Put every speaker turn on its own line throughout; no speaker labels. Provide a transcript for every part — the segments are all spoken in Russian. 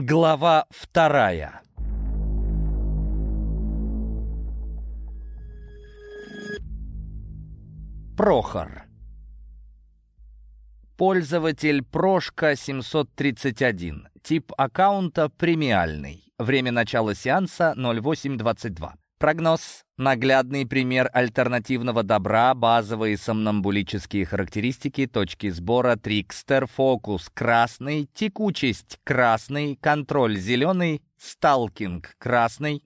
Глава вторая Прохор Пользователь Прошка 731. Тип аккаунта премиальный. Время начала сеанса 0822. Прогноз. Наглядный пример альтернативного добра, базовые сомнамбулические характеристики, точки сбора, трикстер, фокус красный, текучесть красный, контроль зеленый, сталкинг красный,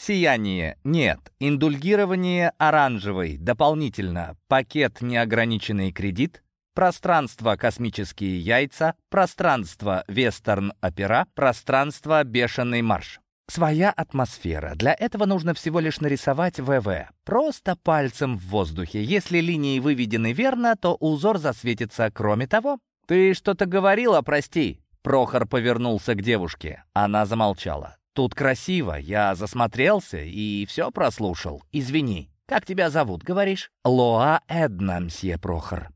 Сияние – нет. Индульгирование – оранжевый. Дополнительно – пакет неограниченный кредит. Пространство – космические яйца. Пространство – вестерн-опера. Пространство – бешеный марш. Своя атмосфера. Для этого нужно всего лишь нарисовать ВВ. Просто пальцем в воздухе. Если линии выведены верно, то узор засветится. Кроме того... «Ты что-то говорила, прости?» Прохор повернулся к девушке. Она замолчала. Тут красиво, я засмотрелся и все прослушал. Извини. Как тебя зовут, говоришь? Лоа Эдна, мсье Прохор.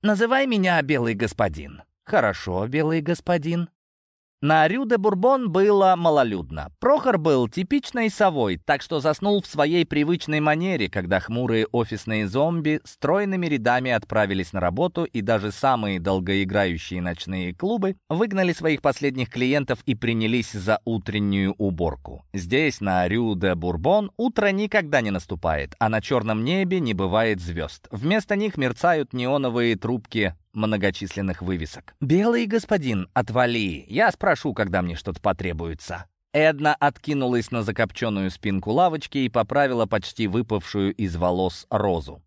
Называй меня Белый Господин. Хорошо, Белый Господин. На Рю-де-Бурбон было малолюдно. Прохор был типичной совой, так что заснул в своей привычной манере, когда хмурые офисные зомби стройными рядами отправились на работу, и даже самые долгоиграющие ночные клубы выгнали своих последних клиентов и принялись за утреннюю уборку. Здесь, на Рю-де-Бурбон, утро никогда не наступает, а на черном небе не бывает звезд. Вместо них мерцают неоновые трубки многочисленных вывесок. «Белый господин, отвали! Я спрошу, когда мне что-то потребуется». Эдна откинулась на закопченную спинку лавочки и поправила почти выпавшую из волос розу.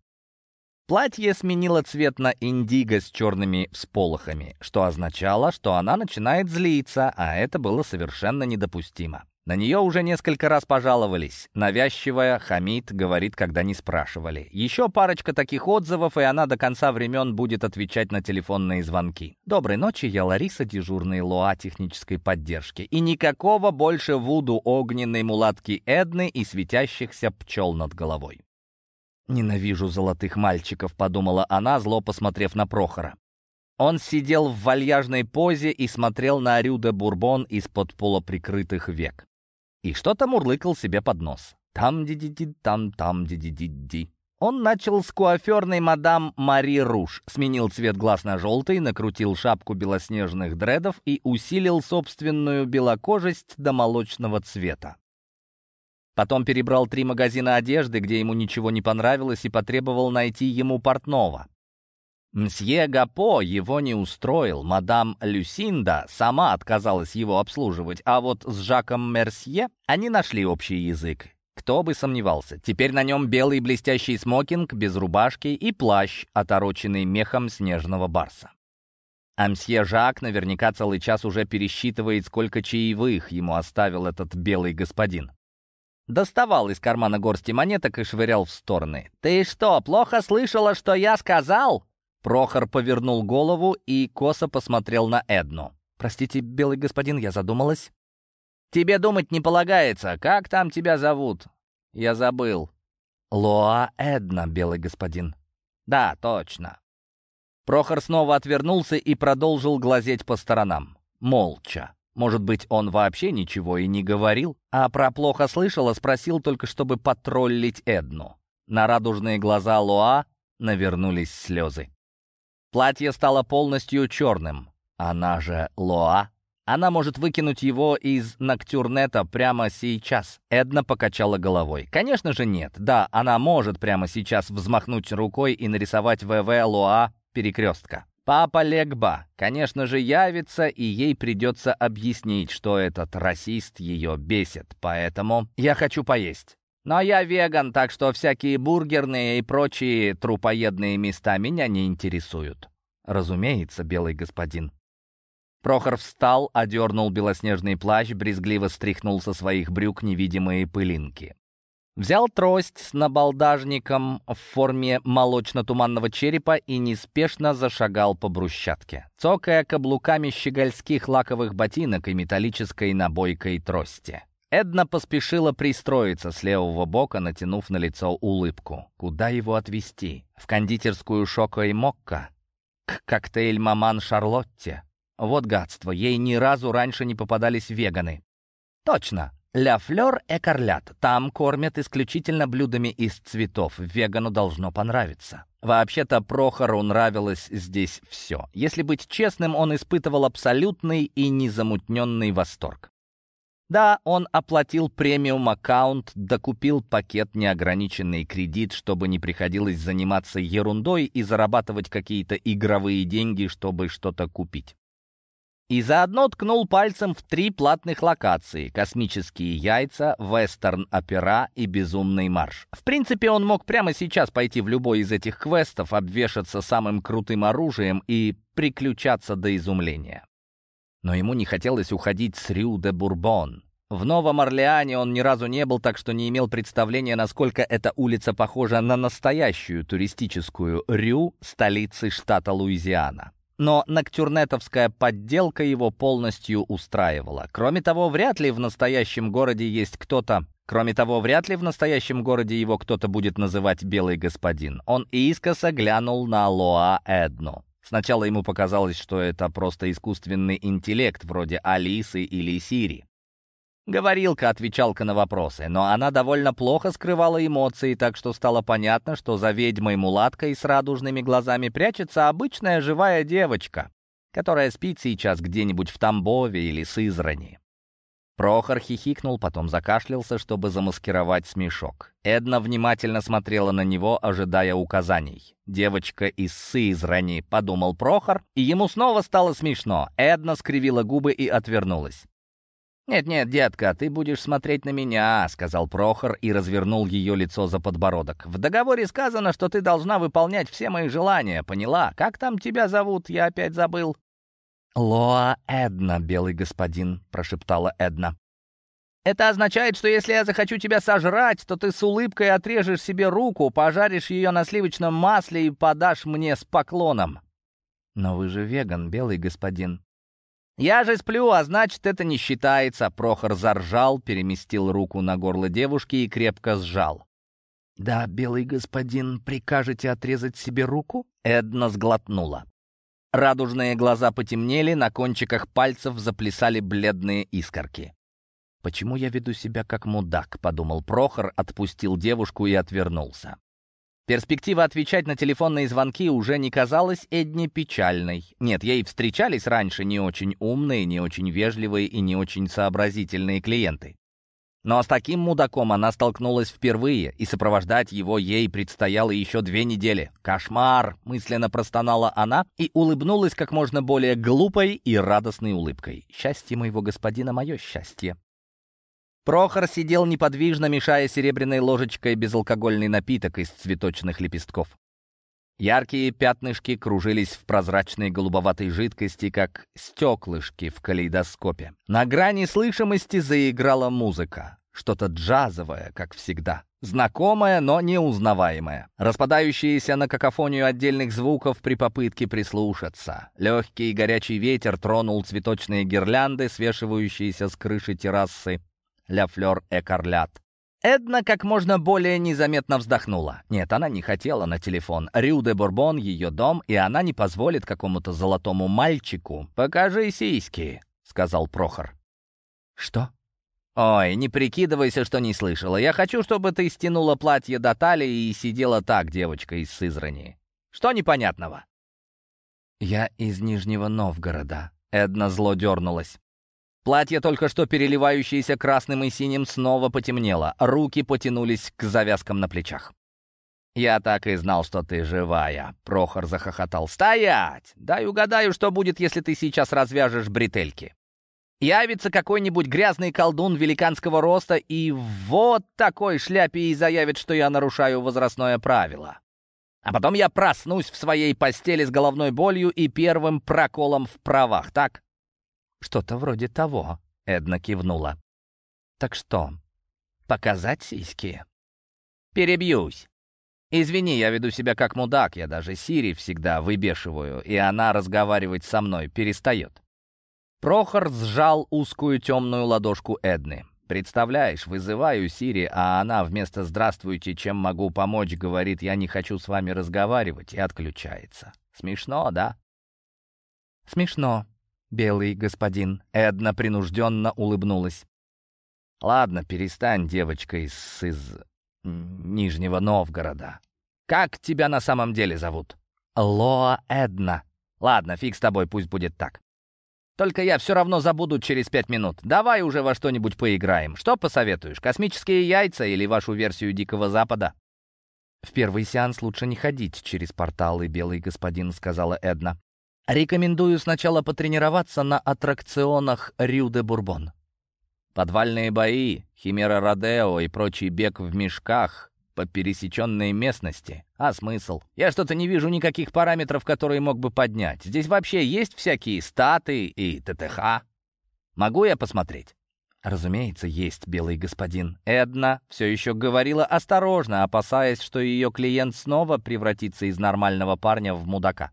Платье сменило цвет на индиго с черными всполохами, что означало, что она начинает злиться, а это было совершенно недопустимо. На нее уже несколько раз пожаловались. Навязчивая, хамит, говорит, когда не спрашивали. Еще парочка таких отзывов, и она до конца времен будет отвечать на телефонные звонки. «Доброй ночи, я Лариса, дежурный ЛОА технической поддержки. И никакого больше вуду огненной мулатки Эдны и светящихся пчел над головой». «Ненавижу золотых мальчиков», — подумала она, зло посмотрев на Прохора. Он сидел в вальяжной позе и смотрел на Рюде Бурбон из-под полуприкрытых век и что-то мурлыкал себе под нос. Там-ди-ди-ди, там-там ди-ди-ди-ди. Он начал с куаферной мадам Мари Руш, сменил цвет глаз на желтый, накрутил шапку белоснежных дредов и усилил собственную белокожесть до молочного цвета. Потом перебрал три магазина одежды, где ему ничего не понравилось, и потребовал найти ему портного. Мсье Гапо его не устроил, мадам Люсинда сама отказалась его обслуживать, а вот с Жаком Мерсье они нашли общий язык. Кто бы сомневался, теперь на нем белый блестящий смокинг без рубашки и плащ, отороченный мехом снежного барса. А мсье Жак наверняка целый час уже пересчитывает, сколько чаевых ему оставил этот белый господин. Доставал из кармана горсти монеток и швырял в стороны. «Ты что, плохо слышала, что я сказал?» Прохор повернул голову и косо посмотрел на Эдну. «Простите, белый господин, я задумалась». «Тебе думать не полагается. Как там тебя зовут?» «Я забыл». «Лоа Эдна, белый господин». «Да, точно». Прохор снова отвернулся и продолжил глазеть по сторонам. Молча. Может быть, он вообще ничего и не говорил, а про плохо слышала спросил только, чтобы потроллить Эдну. На радужные глаза Лоа навернулись слезы. Платье стало полностью черным. Она же Лоа. Она может выкинуть его из Ноктюрнета прямо сейчас. Эдна покачала головой. Конечно же нет. Да, она может прямо сейчас взмахнуть рукой и нарисовать ВВ Лоа перекрестка. Папа Легба, конечно же, явится, и ей придется объяснить, что этот расист ее бесит. Поэтому я хочу поесть. Но я веган, так что всякие бургерные и прочие трупоедные места меня не интересуют. Разумеется, белый господин. Прохор встал, одернул белоснежный плащ, брезгливо стряхнул со своих брюк невидимые пылинки. Взял трость с набалдажником в форме молочно-туманного черепа и неспешно зашагал по брусчатке, цокая каблуками щегольских лаковых ботинок и металлической набойкой трости. Эдна поспешила пристроиться с левого бока, натянув на лицо улыбку. Куда его отвезти? В кондитерскую Шоко и Мокко? К коктейль «Маман Шарлотте»? Вот гадство, ей ни разу раньше не попадались веганы. Точно, Ля Флёр Экарлят. Там кормят исключительно блюдами из цветов. Вегану должно понравиться. Вообще-то Прохору нравилось здесь все. Если быть честным, он испытывал абсолютный и незамутненный восторг. Да, он оплатил премиум-аккаунт, докупил пакет неограниченный кредит, чтобы не приходилось заниматься ерундой и зарабатывать какие-то игровые деньги, чтобы что-то купить. И заодно ткнул пальцем в три платных локации — «Космические яйца», «Вестерн-опера» и «Безумный марш». В принципе, он мог прямо сейчас пойти в любой из этих квестов, обвешаться самым крутым оружием и приключаться до изумления. Но ему не хотелось уходить с Рю де Бурбон. В Новом Орлеане он ни разу не был, так что не имел представления, насколько эта улица похожа на настоящую туристическую Рю столицы штата Луизиана. Но ноктюрнетовская подделка его полностью устраивала. Кроме того, вряд ли в настоящем городе есть кто-то... Кроме того, вряд ли в настоящем городе его кто-то будет называть «белый господин». Он искоса глянул на Лоа Эдну. Сначала ему показалось, что это просто искусственный интеллект, вроде Алисы или Сири. Говорилка-отвечалка на вопросы, но она довольно плохо скрывала эмоции, так что стало понятно, что за ведьмой-мулаткой с радужными глазами прячется обычная живая девочка, которая спит сейчас где-нибудь в Тамбове или Сызрани. Прохор хихикнул, потом закашлялся, чтобы замаскировать смешок. Эдна внимательно смотрела на него, ожидая указаний. «Девочка из Сызрани», — подумал Прохор, и ему снова стало смешно. Эдна скривила губы и отвернулась. «Нет-нет, детка, ты будешь смотреть на меня», — сказал Прохор и развернул ее лицо за подбородок. «В договоре сказано, что ты должна выполнять все мои желания, поняла? Как там тебя зовут? Я опять забыл». «Лоа Эдна, белый господин», — прошептала Эдна. «Это означает, что если я захочу тебя сожрать, то ты с улыбкой отрежешь себе руку, пожаришь ее на сливочном масле и подашь мне с поклоном». «Но вы же веган, белый господин», «Я же сплю, а значит, это не считается». Прохор заржал, переместил руку на горло девушки и крепко сжал. «Да, белый господин, прикажете отрезать себе руку?» Эдна сглотнула. Радужные глаза потемнели, на кончиках пальцев заплясали бледные искорки. «Почему я веду себя как мудак?» — подумал Прохор, отпустил девушку и отвернулся. Перспектива отвечать на телефонные звонки уже не казалась Эдне печальной. Нет, ей встречались раньше не очень умные, не очень вежливые и не очень сообразительные клиенты. Но с таким мудаком она столкнулась впервые, и сопровождать его ей предстояло еще две недели. «Кошмар!» — мысленно простонала она и улыбнулась как можно более глупой и радостной улыбкой. «Счастье моего господина — мое счастье!» Прохор сидел неподвижно, мешая серебряной ложечкой безалкогольный напиток из цветочных лепестков. Яркие пятнышки кружились в прозрачной голубоватой жидкости, как стеклышки в калейдоскопе. На грани слышимости заиграла музыка. Что-то джазовое, как всегда. Знакомое, но неузнаваемое. Распадающееся на какофонию отдельных звуков при попытке прислушаться. Легкий горячий ветер тронул цветочные гирлянды, свешивающиеся с крыши террасы Ля Флёр Экарлят. Эдна как можно более незаметно вздохнула. Нет, она не хотела на телефон. Рю де Бурбон — ее дом, и она не позволит какому-то золотому мальчику. «Покажи сиськи», — сказал Прохор. «Что?» «Ой, не прикидывайся, что не слышала. Я хочу, чтобы ты стянула платье до талии и сидела так, девочка из Сызрани. Что непонятного?» «Я из Нижнего Новгорода», — Эдна зло дернулась. Платье, только что переливающееся красным и синим, снова потемнело. Руки потянулись к завязкам на плечах. «Я так и знал, что ты живая», — Прохор захохотал. «Стоять! Дай угадаю, что будет, если ты сейчас развяжешь бретельки. Явится какой-нибудь грязный колдун великанского роста и вот такой шляпе и заявит, что я нарушаю возрастное правило. А потом я проснусь в своей постели с головной болью и первым проколом в правах, так? «Что-то вроде того», — Эдна кивнула. «Так что, показать сиськи?» «Перебьюсь. Извини, я веду себя как мудак, я даже Сири всегда выбешиваю, и она разговаривать со мной перестает». Прохор сжал узкую темную ладошку Эдны. «Представляешь, вызываю Сири, а она вместо «здравствуйте, чем могу помочь» говорит «я не хочу с вами разговаривать» и отключается. Смешно, да?» «Смешно», белый господин». Эдна принужденно улыбнулась. «Ладно, перестань, девочка из... из... Нижнего Новгорода. Как тебя на самом деле зовут?» «Лоа Эдна». «Ладно, фиг с тобой, пусть будет так. Только я все равно забуду через пять минут. Давай уже во что-нибудь поиграем. Что посоветуешь, космические яйца или вашу версию Дикого Запада?» «В первый сеанс лучше не ходить через порталы, белый господин», — сказала Эдна. «Рекомендую сначала потренироваться на аттракционах Рю де Бурбон». Подвальные бои, химера Родео и прочий бег в мешках по пересеченной местности. А смысл? Я что-то не вижу никаких параметров, которые мог бы поднять. Здесь вообще есть всякие статы и ТТХ. Могу я посмотреть? Разумеется, есть, белый господин. Эдна все еще говорила осторожно, опасаясь, что ее клиент снова превратится из нормального парня в мудака.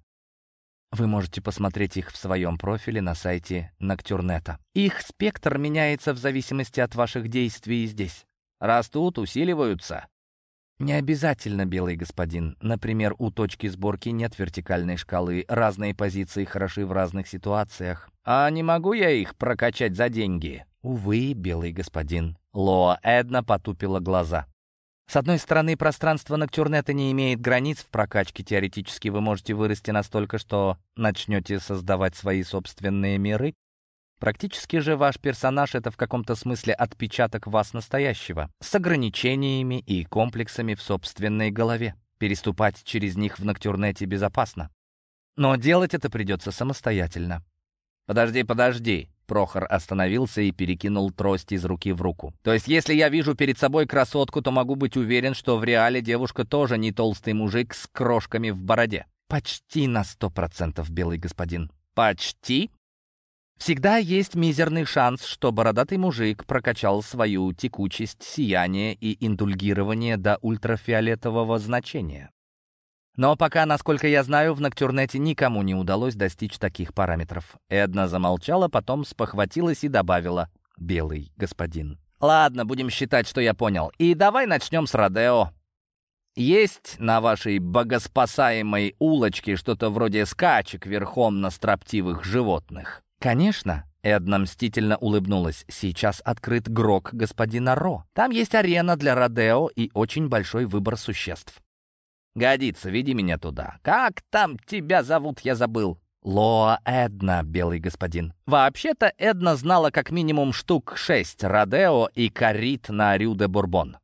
Вы можете посмотреть их в своем профиле на сайте Ноктюрнета. Их спектр меняется в зависимости от ваших действий здесь. Растут, усиливаются. Не обязательно, белый господин. Например, у точки сборки нет вертикальной шкалы. Разные позиции хороши в разных ситуациях. А не могу я их прокачать за деньги? Увы, белый господин. Лоа Эдна потупила глаза. С одной стороны, пространство Ноктюрнета не имеет границ в прокачке. Теоретически вы можете вырасти настолько, что начнете создавать свои собственные миры. Практически же ваш персонаж — это в каком-то смысле отпечаток вас настоящего, с ограничениями и комплексами в собственной голове. Переступать через них в Ноктюрнете безопасно. Но делать это придется самостоятельно. «Подожди, подожди!» Прохор остановился и перекинул трость из руки в руку. «То есть, если я вижу перед собой красотку, то могу быть уверен, что в реале девушка тоже не толстый мужик с крошками в бороде?» «Почти на сто процентов, белый господин». «Почти?» Всегда есть мизерный шанс, что бородатый мужик прокачал свою текучесть, сияние и индульгирование до ультрафиолетового значения. Но пока, насколько я знаю, в Ноктюрнете никому не удалось достичь таких параметров. Эдна замолчала, потом спохватилась и добавила «белый господин». «Ладно, будем считать, что я понял. И давай начнем с Родео. Есть на вашей богоспасаемой улочке что-то вроде скачек верхом на строптивых животных?» «Конечно», — Эдна мстительно улыбнулась. «Сейчас открыт Грок господина Ро. Там есть арена для Родео и очень большой выбор существ». «Годится, веди меня туда. Как там тебя зовут, я забыл». «Лоа Эдна, белый господин». Вообще-то Эдна знала как минимум штук шесть Родео и Карит на Рю де Бурбон.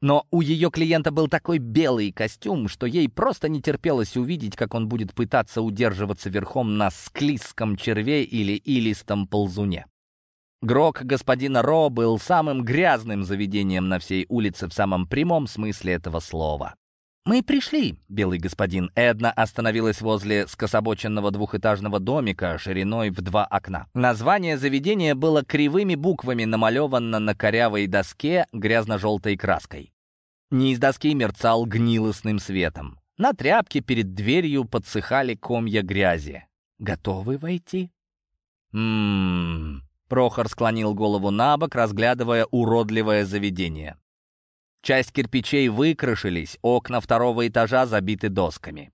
Но у ее клиента был такой белый костюм, что ей просто не терпелось увидеть, как он будет пытаться удерживаться верхом на склизком черве или илистом ползуне. Грок господина Ро был самым грязным заведением на всей улице в самом прямом смысле этого слова. «Мы пришли, белый господин». Эдна остановилась возле скособоченного двухэтажного домика шириной в два окна. Название заведения было кривыми буквами намалевано на корявой доске грязно-желтой краской. Низ доски мерцал гнилостным светом. На тряпке перед дверью подсыхали комья грязи. «Готовы войти?» «М-м-м...» Прохор склонил голову на бок, разглядывая уродливое заведение. Часть кирпичей выкрашились, окна второго этажа забиты досками.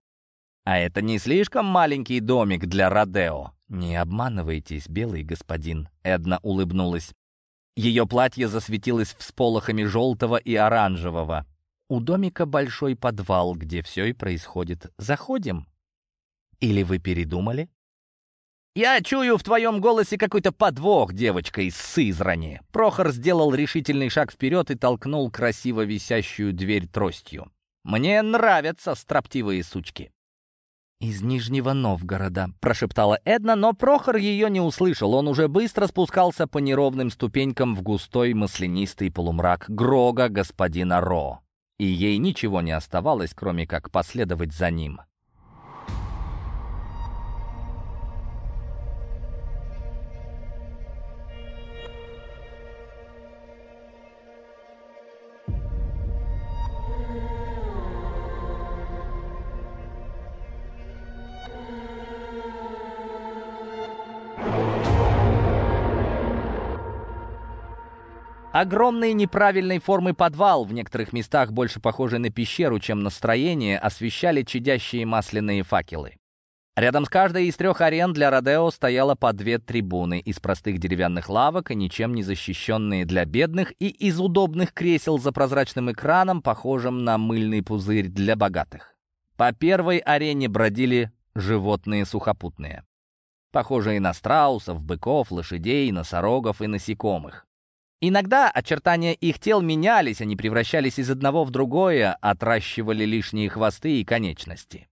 А это не слишком маленький домик для Родео. «Не обманывайтесь, белый господин», — Эдна улыбнулась. Ее платье засветилось всполохами желтого и оранжевого. «У домика большой подвал, где все и происходит. Заходим?» «Или вы передумали?» «Я чую в твоем голосе какой-то подвох, девочка из Сызрани». Прохор сделал решительный шаг вперед и толкнул красиво висящую дверь тростью. «Мне нравятся строптивые сучки». «Из Нижнего Новгорода», — прошептала Эдна, но Прохор ее не услышал. Он уже быстро спускался по неровным ступенькам в густой маслянистый полумрак Грога господина Ро. И ей ничего не оставалось, кроме как последовать за ним. Огромный неправильной формы подвал, в некоторых местах больше похожий на пещеру, чем на строение, освещали чадящие масляные факелы. Рядом с каждой из трех арен для Родео стояло по две трибуны из простых деревянных лавок и ничем не защищенные для бедных, и из удобных кресел за прозрачным экраном, похожим на мыльный пузырь для богатых. По первой арене бродили животные сухопутные, похожие на страусов, быков, лошадей, носорогов и насекомых. Иногда очертания их тел менялись, они превращались из одного в другое, отращивали лишние хвосты и конечности.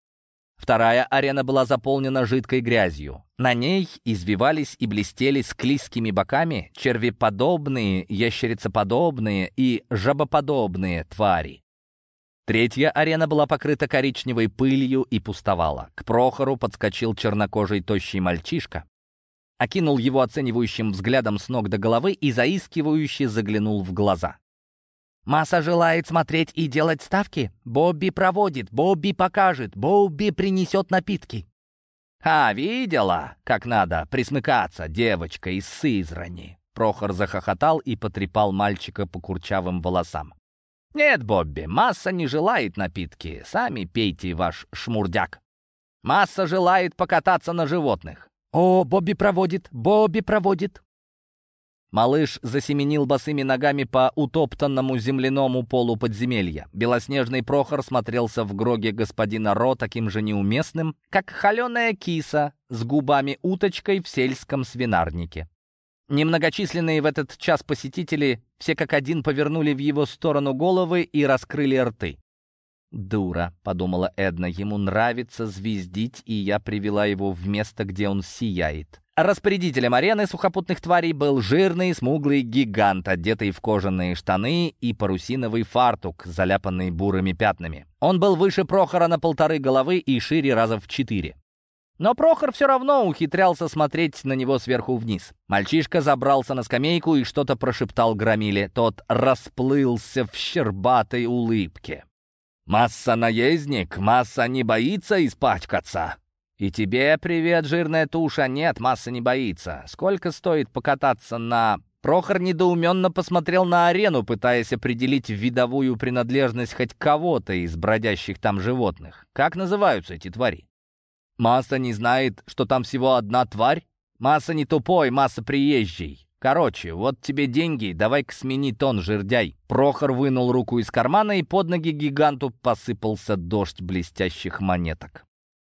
Вторая арена была заполнена жидкой грязью. На ней извивались и блестели склизкими боками червеподобные, ящерицеподобные и жабоподобные твари. Третья арена была покрыта коричневой пылью и пустовала. К Прохору подскочил чернокожий тощий мальчишка, окинул его оценивающим взглядом с ног до головы и заискивающе заглянул в глаза. «Масса желает смотреть и делать ставки? Бобби проводит, Бобби покажет, Бобби принесет напитки». «А, видела, как надо присмыкаться, девочка из Сызрани!» Прохор захохотал и потрепал мальчика по курчавым волосам. «Нет, Бобби, масса не желает напитки. Сами пейте ваш шмурдяк. Масса желает покататься на животных. «О, Бобби проводит! Бобби проводит!» Малыш засеменил босыми ногами по утоптанному земляному полу подземелья. Белоснежный Прохор смотрелся в гроге господина Ро таким же неуместным, как холеная киса с губами уточкой в сельском свинарнике. Немногочисленные в этот час посетители все как один повернули в его сторону головы и раскрыли рты. «Дура», — подумала Эдна, — «ему нравится звездить, и я привела его в место, где он сияет». Распорядителем арены сухопутных тварей был жирный, смуглый гигант, одетый в кожаные штаны и парусиновый фартук, заляпанный бурыми пятнами. Он был выше Прохора на полторы головы и шире раза в четыре. Но Прохор все равно ухитрялся смотреть на него сверху вниз. Мальчишка забрался на скамейку и что-то прошептал Громиле. Тот расплылся в щербатой улыбке. Масса наездник, масса не боится испачкаться. И тебе привет, жирная туша. Нет, масса не боится. Сколько стоит покататься на... Прохор недоуменно посмотрел на арену, пытаясь определить видовую принадлежность хоть кого-то из бродящих там животных. Как называются эти твари? Масса не знает, что там всего одна тварь? Масса не тупой, масса приезжий. Короче, вот тебе деньги, давай-ка смени тон, жердяй. Прохор вынул руку из кармана, и под ноги гиганту посыпался дождь блестящих монеток.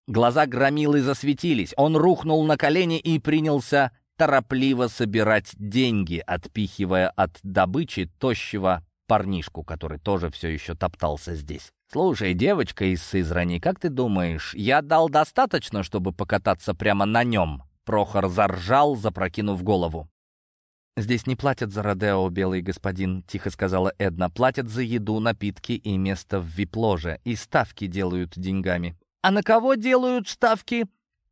Глаза громилы засветились. Он рухнул на колени и принялся торопливо собирать деньги, отпихивая от добычи тощего парнишку, который тоже все еще топтался здесь. «Слушай, девочка из Сызрани, как ты думаешь, я дал достаточно, чтобы покататься прямо на нем?» Прохор заржал, запрокинув голову. «Здесь не платят за Родео, белый господин», — тихо сказала Эдна. «Платят за еду, напитки и место в вип-ложе. И ставки делают деньгами». «А на кого делают ставки?»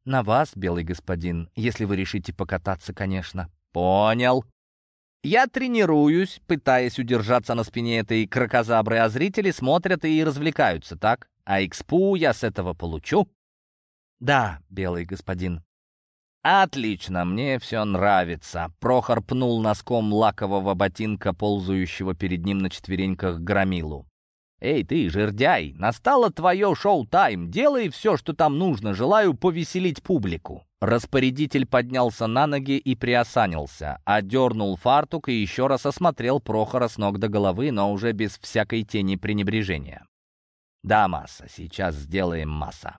«На вас, белый господин, если вы решите покататься, конечно». «Понял». Я тренируюсь, пытаясь удержаться на спине этой крокозабры, а зрители смотрят и развлекаются, так? А экспу я с этого получу? Да, белый господин. «Отлично, мне все нравится». Прохор пнул носком лакового ботинка, ползающего перед ним на четвереньках громилу. «Эй, ты, жердяй, настало твое шоу-тайм. Делай все, что там нужно. Желаю повеселить публику». Распорядитель поднялся на ноги и приосанился, одернул фартук и еще раз осмотрел Прохора с ног до головы, но уже без всякой тени пренебрежения. «Да, масса, сейчас сделаем масса».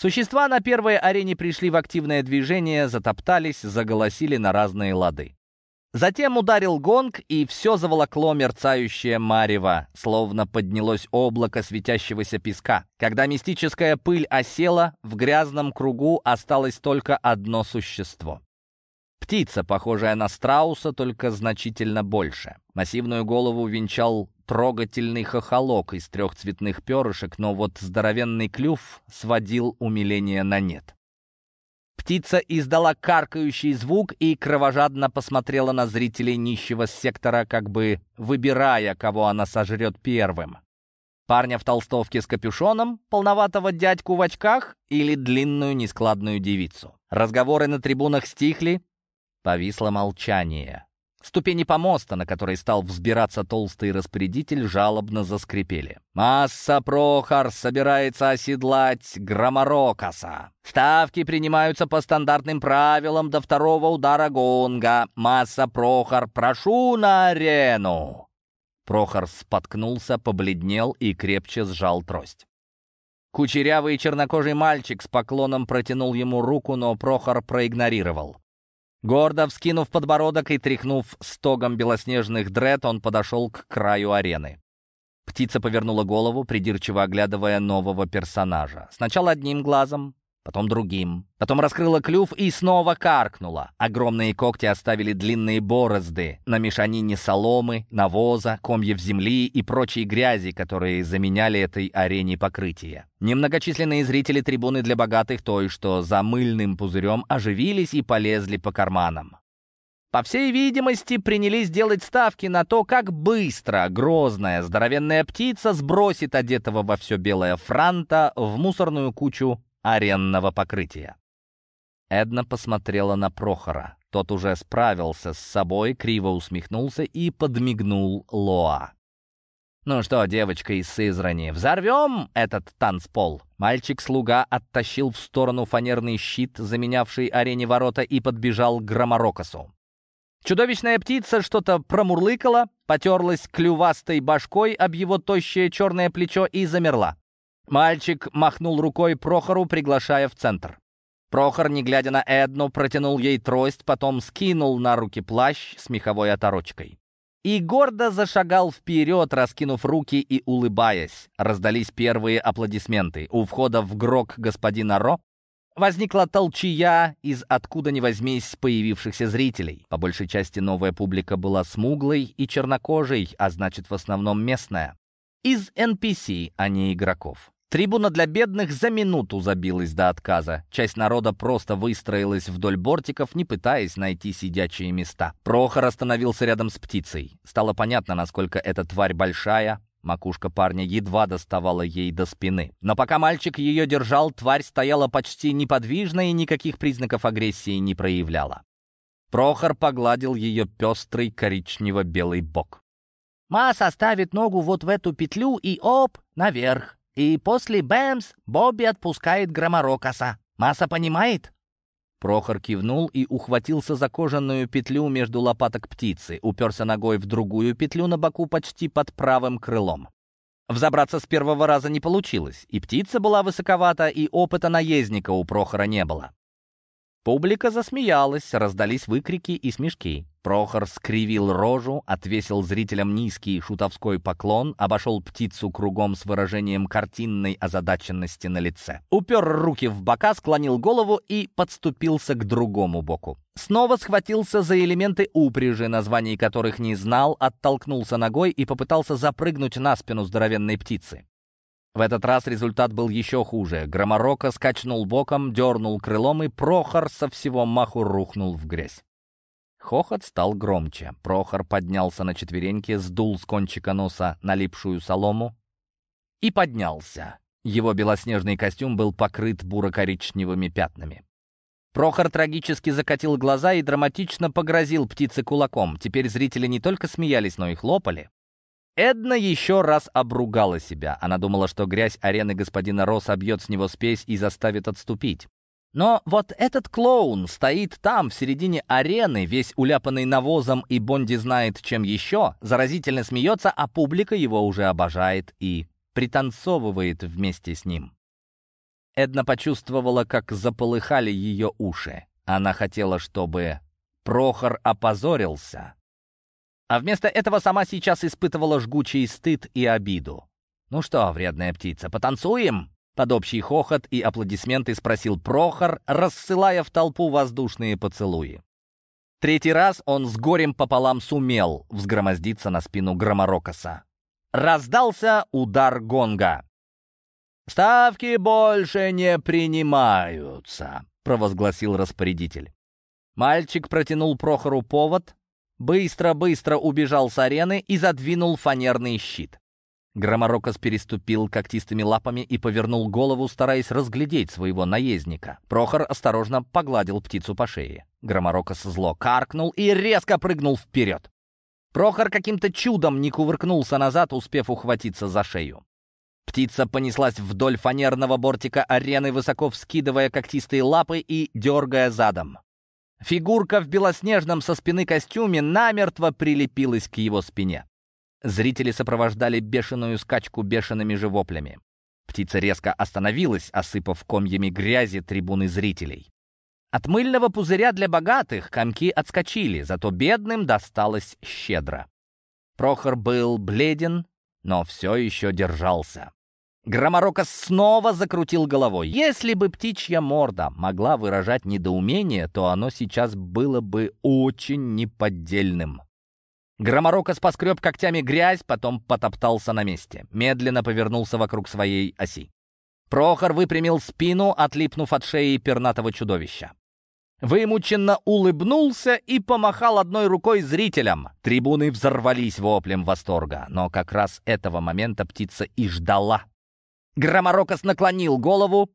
Существа на первой арене пришли в активное движение, затоптались, заголосили на разные лады. Затем ударил гонг, и все заволокло мерцающее марево, словно поднялось облако светящегося песка. Когда мистическая пыль осела, в грязном кругу осталось только одно существо. Птица, похожая на страуса, только значительно больше. Массивную голову венчал трогательный хохолок из трех цветных перышек, но вот здоровенный клюв сводил умиление на нет. Птица издала каркающий звук и кровожадно посмотрела на зрителей нищего сектора, как бы выбирая, кого она сожрет первым. Парня в толстовке с капюшоном, полноватого дядьку в очках или длинную нескладную девицу. Разговоры на трибунах стихли, повисло молчание. Ступени помоста, на который стал взбираться толстый распорядитель, жалобно заскрипели. «Масса Прохор собирается оседлать Громорокоса. Ставки принимаются по стандартным правилам до второго удара гонга. Масса Прохор, прошу на арену!» Прохор споткнулся, побледнел и крепче сжал трость. Кучерявый чернокожий мальчик с поклоном протянул ему руку, но Прохор проигнорировал. Гордо вскинув подбородок и тряхнув стогом белоснежных дред, он подошел к краю арены. Птица повернула голову, придирчиво оглядывая нового персонажа. Сначала одним глазом, потом другим. Потом раскрыла клюв и снова каркнула. Огромные когти оставили длинные борозды на мешанине соломы, навоза, комьев земли и прочей грязи, которые заменяли этой арене покрытие. Немногочисленные зрители трибуны для богатых той, что за мыльным пузырем оживились и полезли по карманам. По всей видимости, принялись делать ставки на то, как быстро грозная здоровенная птица сбросит одетого во все белое франта в мусорную кучу аренного покрытия. Эдна посмотрела на Прохора. Тот уже справился с собой, криво усмехнулся и подмигнул Лоа. «Ну что, девочка из Сызрани, взорвем этот танцпол?» Мальчик-слуга оттащил в сторону фанерный щит, заменявший арене ворота, и подбежал к Громорокосу. Чудовищная птица что-то промурлыкала, потерлась клювастой башкой об его тощее черное плечо и замерла. Мальчик махнул рукой Прохору, приглашая в центр. Прохор, не глядя на Эдну, протянул ей трость, потом скинул на руки плащ с меховой оторочкой. И гордо зашагал вперед, раскинув руки и улыбаясь. Раздались первые аплодисменты. У входа в грок господина Ро возникла толчья из откуда ни возьмись появившихся зрителей. По большей части новая публика была смуглой и чернокожей, а значит в основном местная. Из NPC, а не игроков. Трибуна для бедных за минуту забилась до отказа. Часть народа просто выстроилась вдоль бортиков, не пытаясь найти сидячие места. Прохор остановился рядом с птицей. Стало понятно, насколько эта тварь большая. Макушка парня едва доставала ей до спины. Но пока мальчик ее держал, тварь стояла почти неподвижно и никаких признаков агрессии не проявляла. Прохор погладил ее пестрый коричнево-белый бок.
«Масса ставит ногу вот в эту петлю и оп, наверх. И после бэмс Бобби отпускает Громорокоса. Масса понимает?»
Прохор кивнул и ухватился за кожаную петлю между лопаток птицы, уперся ногой в другую петлю на боку почти под правым крылом. Взобраться с первого раза не получилось, и птица была высоковата, и опыта наездника у Прохора не было. Публика засмеялась, раздались выкрики и смешки. Прохор скривил рожу, отвесил зрителям низкий шутовской поклон, обошел птицу кругом с выражением картинной озадаченности на лице. Упер руки в бока, склонил голову и подступился к другому боку. Снова схватился за элементы упряжи, названий которых не знал, оттолкнулся ногой и попытался запрыгнуть на спину здоровенной птицы. В этот раз результат был еще хуже. Громорока скачнул боком, дернул крылом, и Прохор со всего маху рухнул в грязь. Хохот стал громче. Прохор поднялся на четвереньки, сдул с кончика носа налипшую солому и поднялся. Его белоснежный костюм был покрыт буро-коричневыми пятнами. Прохор трагически закатил глаза и драматично погрозил птице кулаком. Теперь зрители не только смеялись, но и хлопали. Эдна еще раз обругала себя. Она думала, что грязь арены господина Росса бьет с него спесь и заставит отступить. Но вот этот клоун стоит там, в середине арены, весь уляпанный навозом, и Бонди знает, чем еще, заразительно смеется, а публика его уже обожает и пританцовывает вместе с ним. Эдна почувствовала, как заполыхали ее уши. Она хотела, чтобы Прохор опозорился. А вместо этого сама сейчас испытывала жгучий стыд и обиду. «Ну что, вредная птица, потанцуем?» Под общий хохот и аплодисменты спросил Прохор, рассылая в толпу воздушные поцелуи. Третий раз он с горем пополам сумел взгромоздиться на спину Громорокоса. Раздался удар гонга. «Ставки больше не принимаются», — провозгласил распорядитель. Мальчик протянул Прохору повод, быстро-быстро убежал с арены и задвинул фанерный щит. Громорокос переступил когтистыми лапами и повернул голову, стараясь разглядеть своего наездника. Прохор осторожно погладил птицу по шее. Громорокос зло каркнул и резко прыгнул вперед. Прохор каким-то чудом не кувыркнулся назад, успев ухватиться за шею. Птица понеслась вдоль фанерного бортика арены, высоко вскидывая когтистые лапы и дергая задом. Фигурка в белоснежном со спины костюме намертво прилепилась к его спине. Зрители сопровождали бешеную скачку бешеными же воплями. Птица резко остановилась, осыпав комьями грязи трибуны зрителей. От мыльного пузыря для богатых комки отскочили, зато бедным досталось щедро. Прохор был бледен, но все еще держался. Громорокос снова закрутил головой. Если бы птичья морда могла выражать недоумение, то оно сейчас было бы очень неподдельным. Громорокос поскреб когтями грязь, потом потоптался на месте. Медленно повернулся вокруг своей оси. Прохор выпрямил спину, отлипнув от шеи пернатого чудовища. Вымученно улыбнулся и помахал одной рукой зрителям. Трибуны взорвались воплем восторга, но как раз этого момента птица и ждала. Громорокос наклонил голову,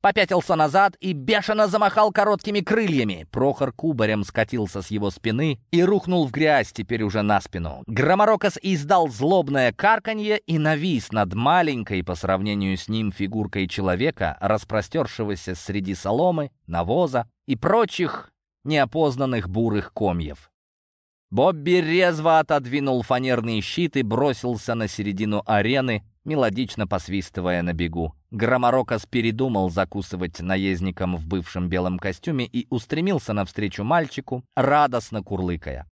попятился назад и бешено замахал короткими крыльями. Прохор кубарем скатился с его спины и рухнул в грязь, теперь уже на спину. Громорокос издал злобное карканье и навис над маленькой по сравнению с ним фигуркой человека, распростершегося среди соломы, навоза и прочих неопознанных бурых комьев. Бобби резво отодвинул фанерный щит и бросился на середину арены, мелодично посвистывая на бегу. Громорокос передумал закусывать наездником в бывшем белом костюме и устремился навстречу мальчику, радостно курлыкая.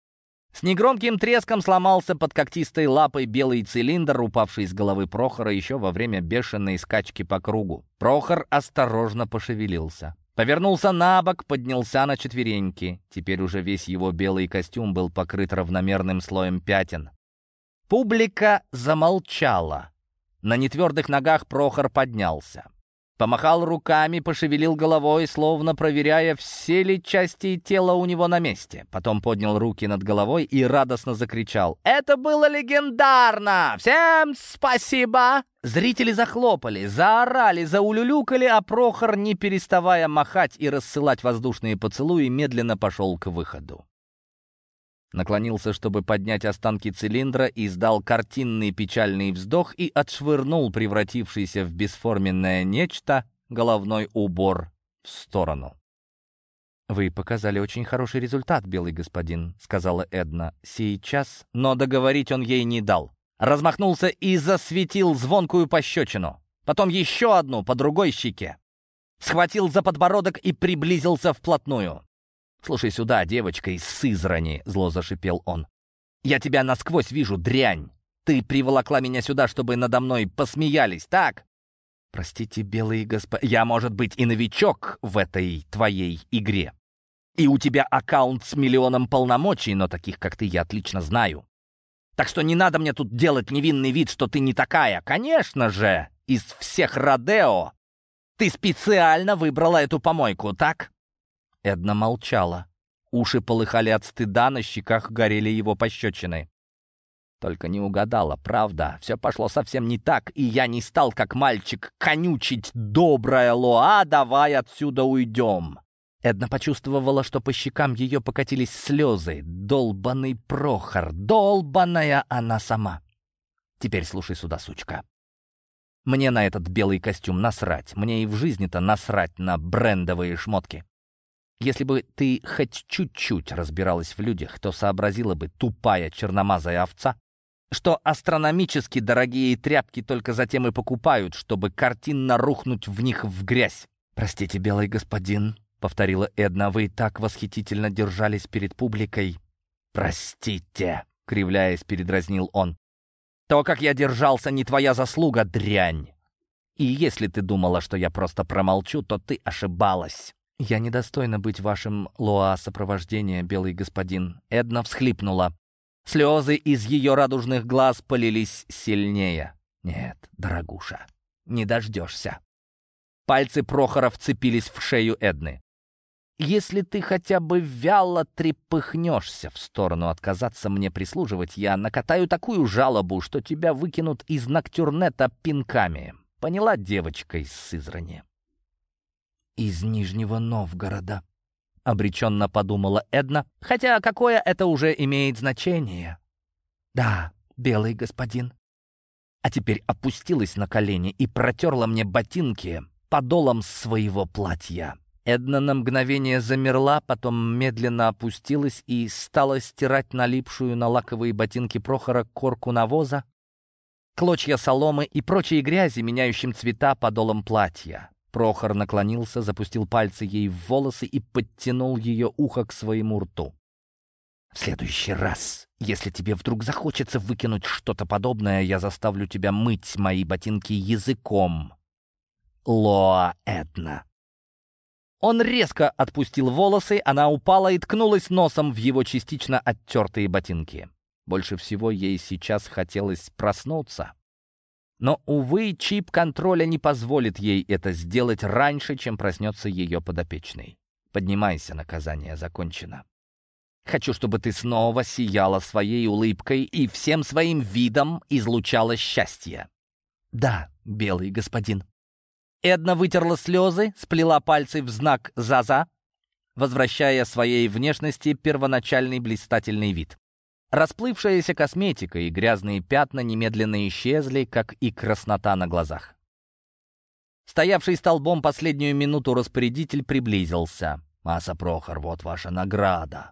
С негромким треском сломался под когтистой лапой белый цилиндр, упавший с головы Прохора еще во время бешеной скачки по кругу. Прохор осторожно пошевелился. Повернулся на бок, поднялся на четвереньки. Теперь уже весь его белый костюм был покрыт равномерным слоем пятен. Публика замолчала. На нетвердых ногах Прохор поднялся. Помахал руками, пошевелил головой, словно проверяя, все ли части тела у него на месте. Потом поднял руки над головой и радостно закричал. «Это было легендарно! Всем спасибо!» Зрители захлопали, заорали, заулюлюкали, а Прохор, не переставая махать и рассылать воздушные поцелуи, медленно пошел к выходу наклонился, чтобы поднять останки цилиндра, издал картинный печальный вздох и отшвырнул превратившийся в бесформенное нечто головной убор в сторону. «Вы показали очень хороший результат, белый господин», — сказала Эдна. «Сейчас...» Но договорить он ей не дал. Размахнулся и засветил звонкую пощечину. Потом еще одну по другой щеке. Схватил за подбородок и приблизился вплотную. «Слушай сюда, девочка из Сызрани!» — зло зашипел он. «Я тебя насквозь вижу, дрянь! Ты приволокла меня сюда, чтобы надо мной посмеялись, так?» «Простите, белые госпо... Я, может быть, и новичок в этой твоей игре. И у тебя аккаунт с миллионом полномочий, но таких, как ты, я отлично знаю. Так что не надо мне тут делать невинный вид, что ты не такая. Конечно же, из всех Родео ты специально выбрала эту помойку, так?» Эдна молчала. Уши полыхали от стыда, на щеках горели его пощечины. Только не угадала, правда. Все пошло совсем не так, и я не стал, как мальчик, конючить «Добрая Лоа, давай отсюда уйдем!» Эдна почувствовала, что по щекам ее покатились слезы. Долбаный Прохор, долбаная она сама. Теперь слушай сюда, сучка. Мне на этот белый костюм насрать. Мне и в жизни-то насрать на брендовые шмотки. Если бы ты хоть чуть-чуть разбиралась в людях, то сообразила бы тупая черномазая овца, что астрономически дорогие тряпки только затем и покупают, чтобы картинно рухнуть в них в грязь. «Простите, белый господин», — повторила Эдна, — «вы так восхитительно держались перед публикой». «Простите», — кривляясь, передразнил он. «То, как я держался, не твоя заслуга, дрянь. И если ты думала, что я просто промолчу, то ты ошибалась». «Я недостойна быть вашим лоа сопровождения, белый господин». Эдна всхлипнула. Слезы из ее радужных глаз полились сильнее. «Нет, дорогуша, не дождешься». Пальцы Прохора вцепились в шею Эдны. Если ты хотя бы вяло трепыхнешься в сторону отказаться мне прислуживать, я накатаю такую жалобу, что тебя выкинут из ноктюрнета пинками. Поняла девочка из Сызрани?»
«Из Нижнего Новгорода», — обреченно подумала Эдна, хотя какое это уже имеет значение. «Да, белый господин». А теперь опустилась на колени и протерла мне ботинки подолом своего платья. Эдна на мгновение замерла, потом медленно опустилась и стала стирать налипшую на лаковые ботинки Прохора корку навоза, клочья соломы и прочие грязи, меняющим цвета подолом платья. Прохор наклонился, запустил пальцы ей в волосы и подтянул ее ухо к своему рту. «В следующий раз, если тебе вдруг захочется выкинуть что-то подобное, я заставлю тебя мыть мои ботинки языком. Лоа Эдна». Он резко отпустил волосы, она упала и ткнулась носом в его частично оттертые ботинки. Больше всего ей сейчас хотелось проснуться. Но, увы, чип контроля не позволит ей это сделать раньше, чем проснется ее подопечный. Поднимайся, наказание закончено. Хочу, чтобы ты снова сияла своей улыбкой и всем своим видом излучала счастье. Да, белый господин. Эдна вытерла слезы, сплела пальцы в знак «за-за», возвращая своей внешности первоначальный блистательный вид. Расплывшаяся косметика и грязные пятна немедленно исчезли, как и краснота на глазах. Стоявший столбом последнюю минуту распорядитель приблизился. «Маса Прохор, вот ваша награда!»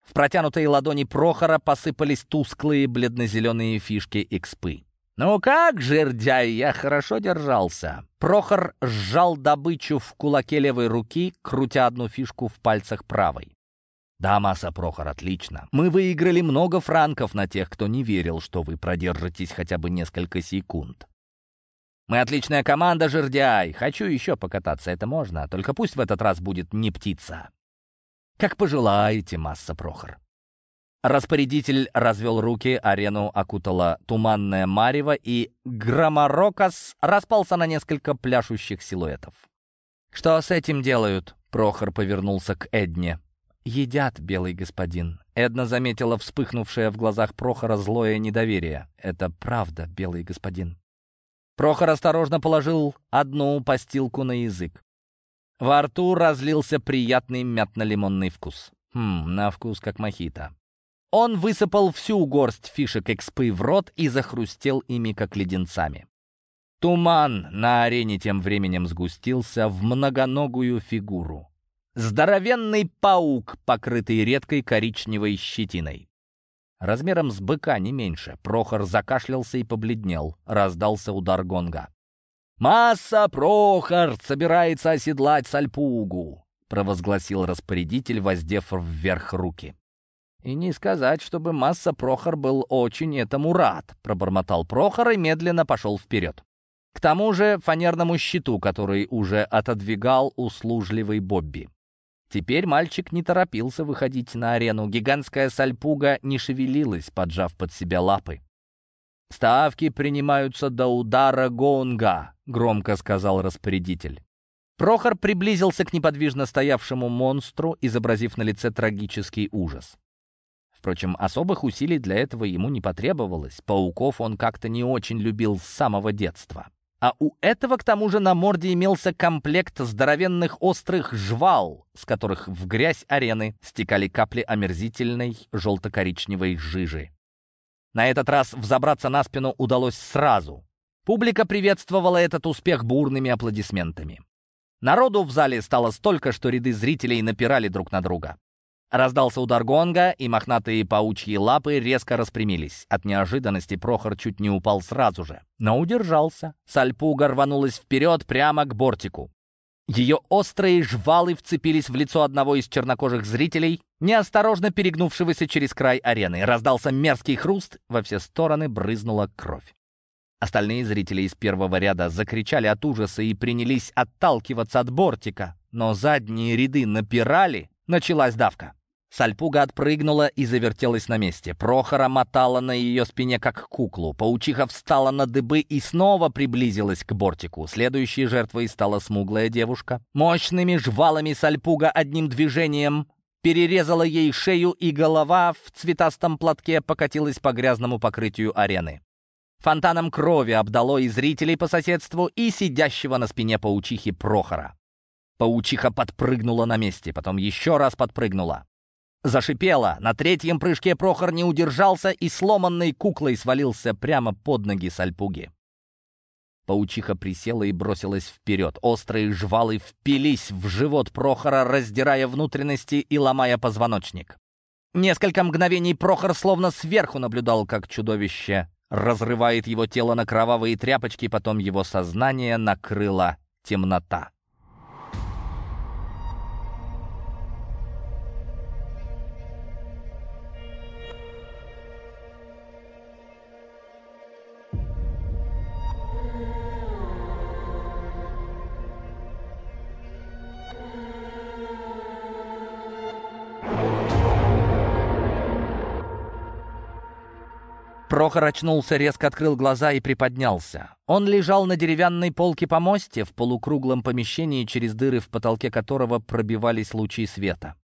В протянутой ладони Прохора посыпались тусклые бледно-зеленые фишки экспы. «Ну как, жердяй, я хорошо держался!» Прохор сжал добычу в кулаке левой руки, крутя одну фишку в пальцах правой. «Да, Маса Прохор, отлично. Мы выиграли много франков на тех, кто не верил, что вы продержитесь хотя бы несколько секунд. Мы отличная команда, жердяй. Хочу еще покататься, это можно, только пусть в этот раз будет не птица». «Как пожелаете, Масса Прохор». Распорядитель развел руки, арену окутала туманная марево, и Громорокос распался на несколько пляшущих силуэтов. «Что с этим делают?» — Прохор повернулся к Эдне. «Едят, белый господин». Эдна заметила вспыхнувшее в глазах Прохора злое недоверие. «Это правда, белый господин». Прохор осторожно положил одну постилку на язык. Во рту разлился приятный мятно-лимонный вкус. Хм, на вкус как мохито. Он высыпал всю горсть фишек экспы в рот и захрустел ими, как леденцами. Туман на арене тем временем сгустился в многоногую фигуру. Здоровенный паук, покрытый редкой коричневой щетиной. Размером с быка не меньше. Прохор закашлялся и побледнел. Раздался удар гонга. «Масса, Прохор, собирается оседлать сальпугу!» провозгласил распорядитель, воздев вверх руки. «И не сказать, чтобы масса Прохор был очень этому рад», — пробормотал Прохор и медленно пошел вперед. К тому же фанерному щиту, который уже отодвигал услужливый Бобби. Теперь мальчик не торопился выходить на арену. Гигантская сальпуга не шевелилась, поджав под себя лапы. «Ставки принимаются до удара гонга», — громко сказал распорядитель. Прохор приблизился к неподвижно стоявшему монстру, изобразив на лице трагический ужас. Впрочем, особых усилий для этого ему не потребовалось. Пауков он как-то не очень любил с самого детства. А у этого, к тому же, на морде имелся комплект здоровенных острых жвал, с которых в грязь арены стекали капли омерзительной желто-коричневой жижи. На этот раз взобраться на спину удалось сразу. Публика приветствовала этот успех бурными аплодисментами. Народу в зале стало столько, что ряды зрителей напирали друг на друга. Раздался удар гонга, и мохнатые паучьи лапы резко распрямились. От неожиданности Прохор чуть не упал сразу же, но удержался. Сальпуга рванулась вперед прямо к бортику. Ее острые жвалы вцепились в лицо одного из чернокожих зрителей, неосторожно перегнувшегося через край арены. Раздался мерзкий хруст, во все стороны брызнула кровь. Остальные зрители из первого ряда закричали от ужаса и принялись отталкиваться от бортика, но задние ряды напирали, началась давка.
Сальпуга отпрыгнула и завертелась на месте. Прохора мотала на ее спине, как куклу. Паучиха встала на дыбы и снова приблизилась к бортику. Следующей жертвой стала смуглая девушка. Мощными жвалами Сальпуга одним движением перерезала ей шею, и голова в цветастом платке покатилась по грязному покрытию арены. Фонтаном крови обдало и зрителей по соседству, и сидящего на спине паучихи Прохора. Паучиха подпрыгнула на месте, потом еще раз подпрыгнула. Зашипела. На третьем прыжке Прохор не удержался и сломанной куклой свалился прямо под ноги Сальпуги. Паучиха присела и бросилась вперед. Острые жвалы впились в живот Прохора, раздирая внутренности и ломая позвоночник. Несколько мгновений Прохор словно сверху наблюдал, как чудовище разрывает его тело на кровавые тряпочки, потом его сознание накрыла темнота. Прохор очнулся, резко открыл глаза и приподнялся. Он лежал на деревянной полке помостья в полукруглом помещении, через дыры в потолке которого пробивались лучи света.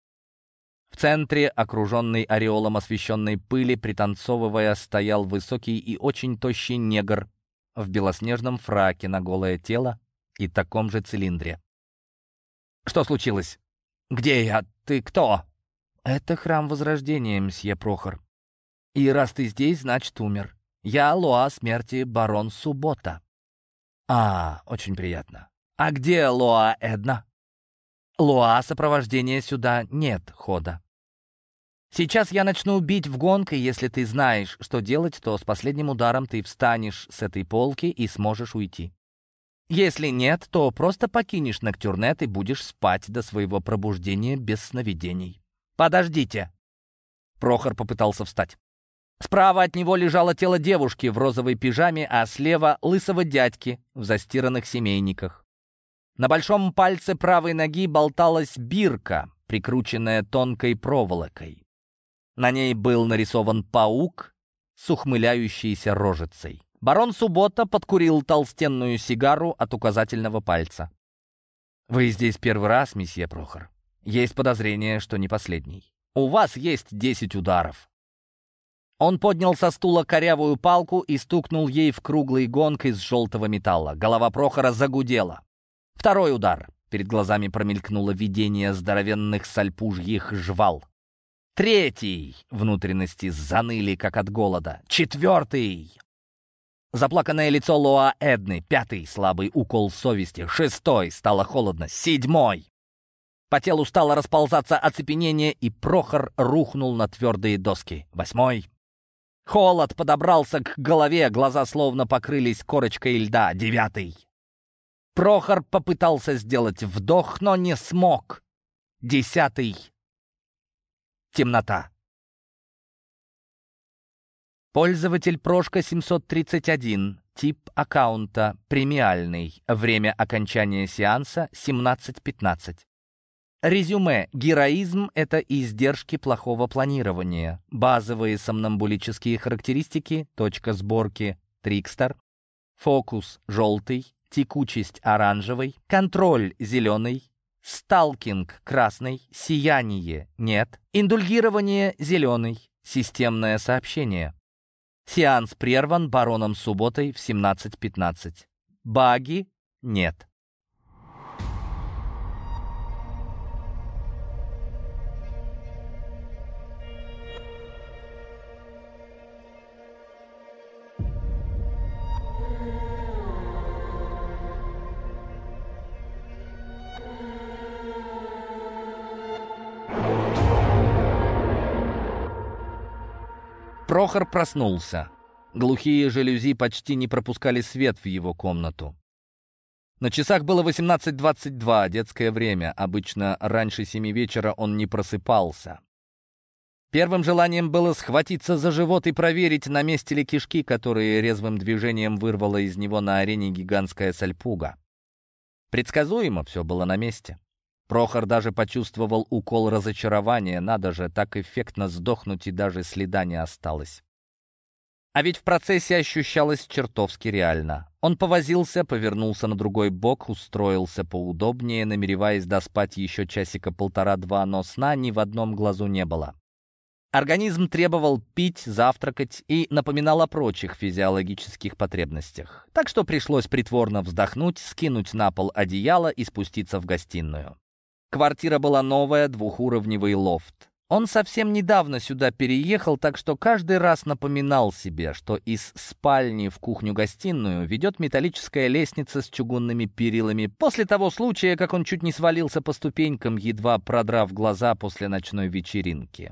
В центре, окруженный ореолом освещенной пыли, пританцовывая, стоял высокий и очень тощий негр в белоснежном фраке на голое тело и таком же цилиндре. «Что случилось? Где я? Ты кто?» «Это храм Возрождения, мсье Прохор», и раз ты здесь, значит, умер. Я Лоа смерти барон Суббота. А, очень приятно. А где Лоа Эдна? Лоа сопровождения сюда нет хода. Сейчас я начну бить в гонг, и если ты знаешь, что делать, то с последним ударом ты встанешь с этой полки и сможешь уйти. Если нет, то просто покинешь Ноктюрнет и будешь спать до своего пробуждения без сновидений. Подождите. Прохор попытался встать. Справа от него лежало тело девушки в розовой пижаме, а слева — лысого дядьки в застиранных семейниках. На большом пальце правой ноги болталась бирка, прикрученная тонкой проволокой. На ней был нарисован паук с ухмыляющейся рожицей. Барон Суббота подкурил толстенную сигару от указательного пальца. «Вы здесь первый раз, месье Прохор. Есть подозрение, что не последний. У вас есть десять ударов. Он поднял со стула корявую палку и стукнул ей в круглый гонг из желтого металла. Голова Прохора загудела. Второй удар. Перед глазами промелькнуло видение здоровенных сальпужьих жвал. Третий. Внутренности заныли, как от голода. Четвертый. Заплаканное лицо Лоа Эдны. Пятый. Слабый укол совести. Шестой. Стало холодно. Седьмой. По телу стало расползаться оцепенение, и Прохор рухнул на твердые доски. Восьмой. Холод подобрался к голове, глаза словно покрылись корочкой льда. Девятый. Прохор попытался сделать вдох, но не смог. Десятый. Темнота. Пользователь Прошка 731. Тип аккаунта премиальный. Время окончания сеанса 17.15. Резюме. Героизм — это издержки плохого планирования. Базовые сомнамбулические характеристики, точка сборки — Трикстер, фокус — желтый, текучесть — оранжевый, контроль — зеленый, сталкинг — красный, сияние — нет, индульгирование — зеленый, системное сообщение. Сеанс прерван бароном субботой в 17.15. Баги — нет. Прохор проснулся. Глухие жалюзи почти не пропускали свет в его комнату. На часах было 18.22, детское время. Обычно раньше семи вечера он не просыпался. Первым желанием было схватиться за живот и проверить, на месте ли кишки, которые резвым движением вырвала из него на арене гигантская сальпуга. Предсказуемо все было на месте. Прохор даже почувствовал укол разочарования. Надо же, так эффектно сдохнуть и даже следа не осталось. А ведь в процессе ощущалось чертовски реально. Он повозился, повернулся на другой бок, устроился поудобнее, намереваясь доспать еще часика полтора-два, но сна ни в одном глазу не было. Организм требовал пить, завтракать и напоминал о прочих физиологических потребностях. Так что пришлось притворно вздохнуть, скинуть на пол одеяло и спуститься в гостиную. Квартира была новая, двухуровневый лофт. Он совсем недавно сюда переехал, так что каждый раз напоминал себе, что из спальни в кухню-гостиную ведет металлическая лестница с чугунными перилами. После того случая, как он чуть не свалился по ступенькам, едва продрав глаза после ночной вечеринки.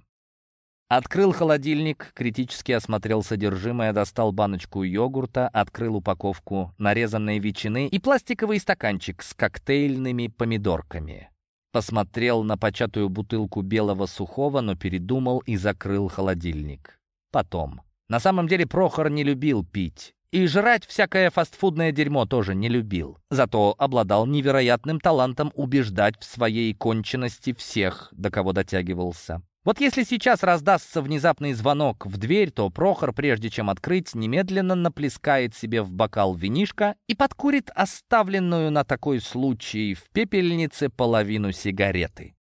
Открыл холодильник, критически осмотрел содержимое, достал баночку йогурта, открыл упаковку нарезанной ветчины и пластиковый стаканчик с коктейльными помидорками. Посмотрел на початую бутылку белого сухого, но передумал и закрыл холодильник. Потом. На самом деле Прохор не любил пить. И жрать всякое фастфудное дерьмо тоже не любил. Зато обладал невероятным талантом убеждать в своей конченности всех, до кого дотягивался. Вот если сейчас раздастся внезапный звонок в дверь, то Прохор, прежде чем открыть, немедленно наплескает себе в бокал винишка и подкурит оставленную на такой случай в пепельнице половину сигареты.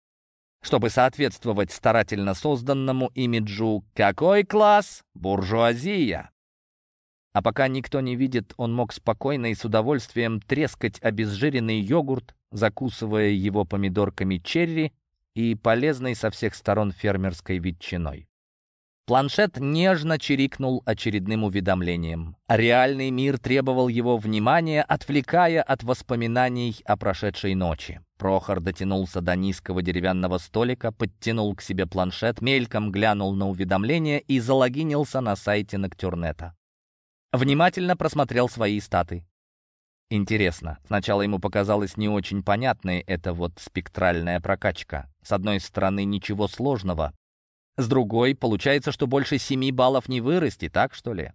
Чтобы соответствовать старательно созданному имиджу «Какой класс? Буржуазия!» А пока никто не видит, он мог спокойно и с удовольствием трескать обезжиренный йогурт, закусывая его помидорками черри и полезной со всех сторон фермерской ветчиной. Планшет нежно чирикнул очередным уведомлением. Реальный мир требовал его внимания, отвлекая от воспоминаний о прошедшей ночи. Прохор дотянулся до низкого деревянного столика, подтянул к себе планшет, мельком глянул на уведомление и залогинился на сайте Ноктюрнета. Внимательно просмотрел свои статы. Интересно, сначала ему показалось не очень понятной эта вот спектральная прокачка. С одной стороны, ничего сложного. С другой, получается, что больше семи баллов не вырасти, так что ли?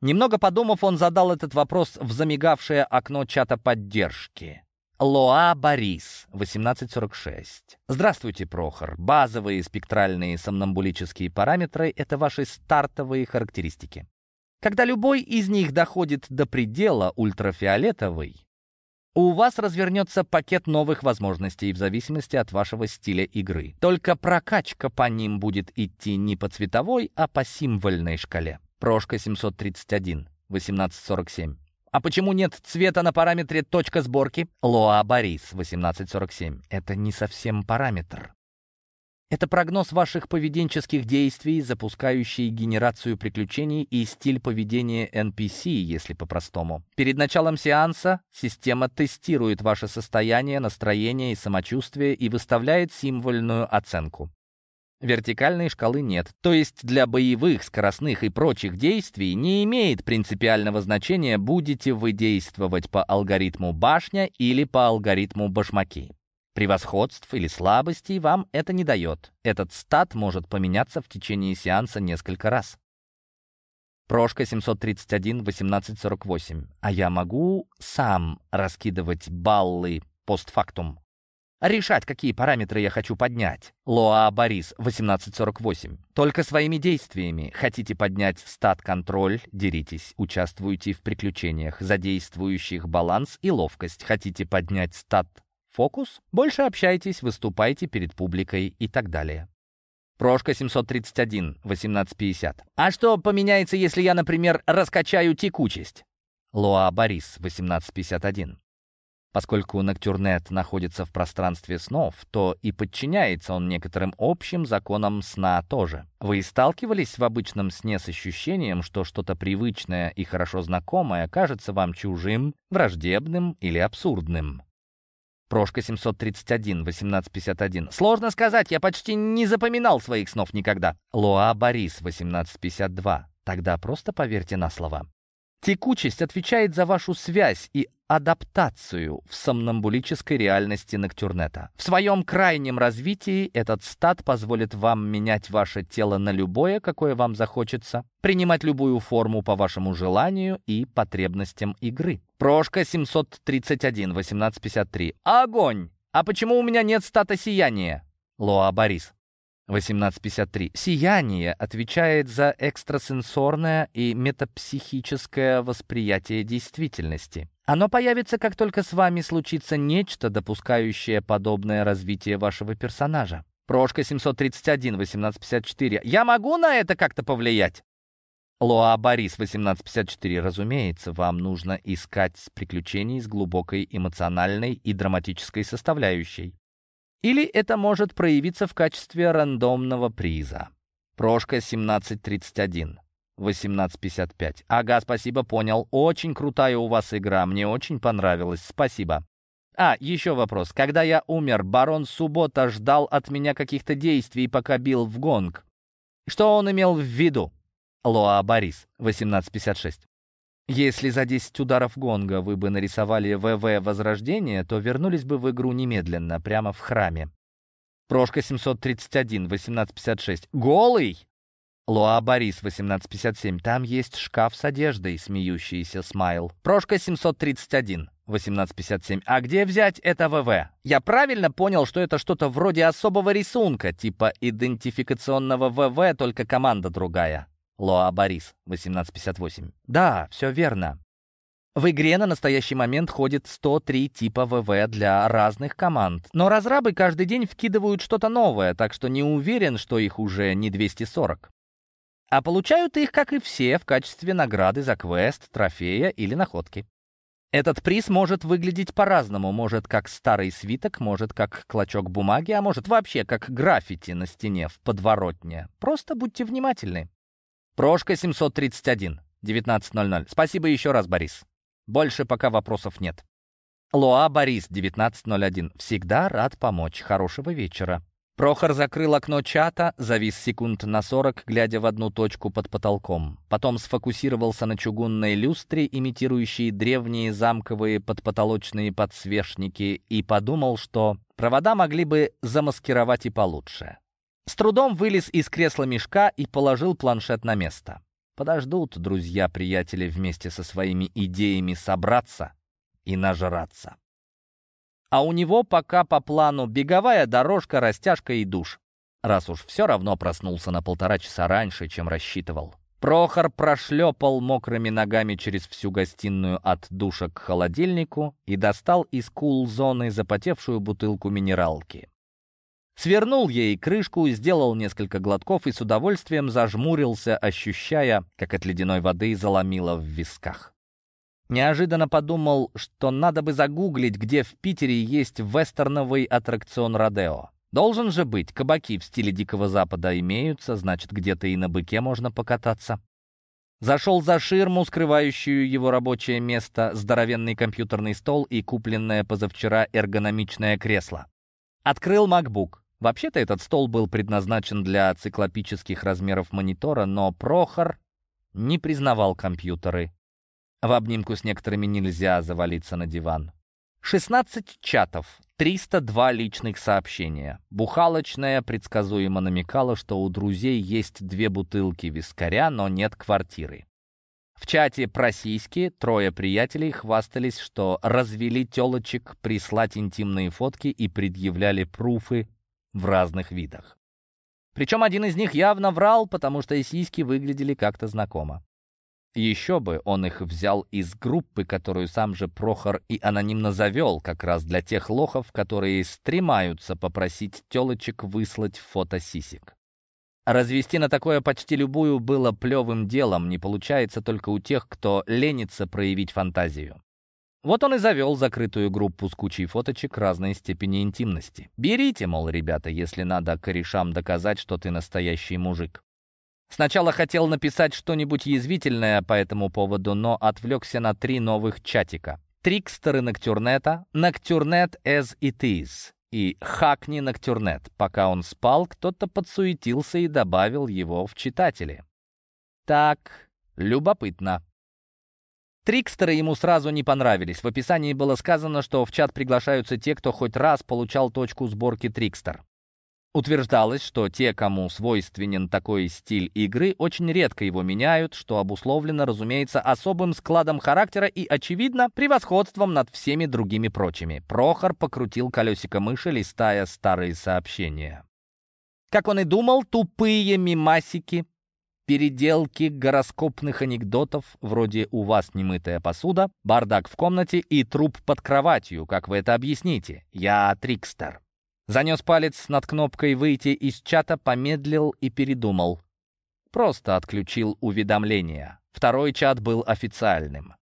Немного подумав, он задал этот вопрос в замигавшее окно чата поддержки. Лоа Борис, 1846. Здравствуйте, Прохор. Базовые спектральные сомнамбулические параметры — это ваши стартовые характеристики. Когда любой из них доходит до предела ультрафиолетовый, у вас развернется пакет новых возможностей в зависимости от вашего стиля игры. Только прокачка по ним будет идти не по цветовой, а по символьной шкале. Прошка 731, 1847. А почему нет цвета на параметре точка сборки? Лоа Борис, 1847. Это не совсем параметр. Это прогноз ваших поведенческих действий, запускающий генерацию приключений и стиль поведения NPC, если по-простому. Перед началом сеанса система тестирует ваше состояние, настроение и самочувствие и выставляет символьную оценку. Вертикальной шкалы нет, то есть для боевых, скоростных и прочих действий не имеет принципиального значения, будете вы действовать по алгоритму башня или по алгоритму башмаки. Превосходств или слабостей вам это не дает. Этот стат может поменяться в течение сеанса несколько раз. Прошка 731, 1848. А я могу сам раскидывать баллы постфактум? Решать, какие параметры я хочу поднять. Лоа Борис, 1848. Только своими действиями. Хотите поднять стат-контроль, деритесь, участвуйте в приключениях, задействующих баланс и ловкость. Хотите поднять стат фокус, больше общайтесь, выступайте перед публикой и так далее. Прошка 731, 1850. А что поменяется, если я, например, раскачаю текучесть? Лоа Борис, 1851. Поскольку Ноктюрнет находится в пространстве снов, то и подчиняется он некоторым общим законам сна тоже. Вы сталкивались в обычном сне с ощущением, что что-то привычное и хорошо знакомое кажется вам чужим, враждебным или абсурдным? Прошка 731, 1851. Сложно сказать, я почти не запоминал своих снов никогда. Лоа Борис, 1852. Тогда просто поверьте на слово. Текучесть отвечает за вашу связь и адаптацию в сомнамбулической реальности Ноктюрнета. В своем крайнем развитии этот стат позволит вам менять ваше тело на любое, какое вам захочется, принимать любую форму по вашему желанию и потребностям игры. Прошка 731, 1853. Огонь! «А почему у меня нет стата сияния?»
Лоа Борис. 1853. Сияние отвечает за экстрасенсорное и метапсихическое восприятие действительности. Оно появится, как только с вами случится нечто, допускающее подобное развитие вашего персонажа.
Прошка 731, 1854. Я могу на это как-то повлиять?
Лоа Борис, 1854. Разумеется, вам нужно искать приключений с глубокой эмоциональной и драматической составляющей. Или это может проявиться в качестве рандомного приза. Прошка 1731. 18.55. Ага, спасибо, понял. Очень крутая у вас игра, мне очень понравилось. Спасибо. А, еще вопрос. Когда я умер, барон Суббота ждал от меня каких-то действий, пока бил в гонг. Что он имел в виду? Лоа Борис, 1856. Если за 10 ударов гонга вы бы нарисовали ВВ Возрождение, то вернулись бы в игру немедленно, прямо в храме. Прошка 731, 1856. Голый? Лоа Борис, 1857. Там есть шкаф с одеждой, смеющийся смайл. Прошка 731, 1857. А где взять это ВВ? Я правильно понял, что это что-то вроде особого рисунка, типа идентификационного ВВ, только команда другая. Лоа Борис, 1858. Да, все верно. В игре на настоящий момент ходит 103 типа ВВ для разных команд. Но разрабы каждый день вкидывают что-то новое, так что не уверен, что их уже не 240. А получают их, как и все, в качестве награды за квест, трофея или находки. Этот приз может выглядеть по-разному. Может, как старый свиток, может, как клочок бумаги, а может, вообще как граффити на стене в подворотне. Просто будьте внимательны. Прошка 731, 19.00. Спасибо еще раз, Борис. Больше пока вопросов нет. Лоа Борис, 19.01. Всегда рад помочь. Хорошего вечера. Прохор закрыл окно чата, завис секунд на 40, глядя в одну точку под потолком. Потом сфокусировался на чугунной люстре, имитирующей древние замковые подпотолочные подсвечники, и подумал, что провода могли бы замаскировать и получше. С трудом вылез из кресла мешка и положил планшет на место. Подождут друзья-приятели вместе со своими идеями собраться и нажраться. А у него пока по плану беговая дорожка, растяжка и душ. Раз уж все равно проснулся на полтора часа раньше, чем рассчитывал. Прохор прошлепал мокрыми ногами через всю гостиную от душа к холодильнику и достал из кул-зоны запотевшую бутылку минералки. Свернул ей крышку, сделал несколько глотков и с удовольствием зажмурился, ощущая, как от ледяной воды заломило в висках. Неожиданно подумал, что надо бы загуглить, где в Питере есть вестерновый аттракцион «Родео». Должен же быть, кабаки в стиле Дикого Запада имеются, значит, где-то и на быке можно покататься. Зашел за ширму, скрывающую его рабочее место, здоровенный компьютерный стол и купленное позавчера эргономичное кресло. Открыл MacBook. Вообще-то этот стол был предназначен для циклопических размеров монитора, но Прохор не признавал компьютеры. В обнимку с некоторыми нельзя завалиться на диван. 16 чатов, 302 личных сообщения. Бухалочная предсказуемо намекала, что у друзей есть две бутылки вискаря, но нет квартиры. В чате про сиськи трое приятелей хвастались, что развели телочек прислать интимные фотки и предъявляли пруфы в разных видах. Причем один из них явно врал, потому что сиськи выглядели как-то знакомо. Еще бы, он их взял из группы, которую сам же Прохор и анонимно завел, как раз для тех лохов, которые стремаются попросить телочек выслать фото сисек. Развести на такое почти любую было плевым делом, не получается только у тех, кто ленится проявить фантазию. Вот он и завел закрытую группу с кучей фоточек разной степени интимности. Берите, мол, ребята, если надо корешам доказать, что ты настоящий мужик. Сначала хотел написать что-нибудь язвительное по этому поводу, но отвлекся на три новых чатика. Трикстеры Ноктюрнета, Ноктюрнет as it is и Хакни Ноктюрнет. Пока он спал, кто-то подсуетился и добавил его в читатели. Так, любопытно. Трикстеры ему сразу не понравились. В описании было сказано, что в чат приглашаются те, кто хоть раз получал точку сборки Трикстер.
Утверждалось, что те, кому свойственен такой стиль игры, очень редко его меняют, что обусловлено, разумеется, особым складом характера и, очевидно, превосходством над всеми другими прочими. Прохор покрутил колесико мыши, листая старые сообщения. Как он и думал, тупые мимасики, переделки гороскопных анекдотов, вроде «У вас немытая посуда», «Бардак в комнате» и «Труп под кроватью». Как вы это объясните? Я Трикстер. Занес палец над кнопкой «Выйти из чата», помедлил и передумал. Просто отключил уведомления. Второй чат был официальным.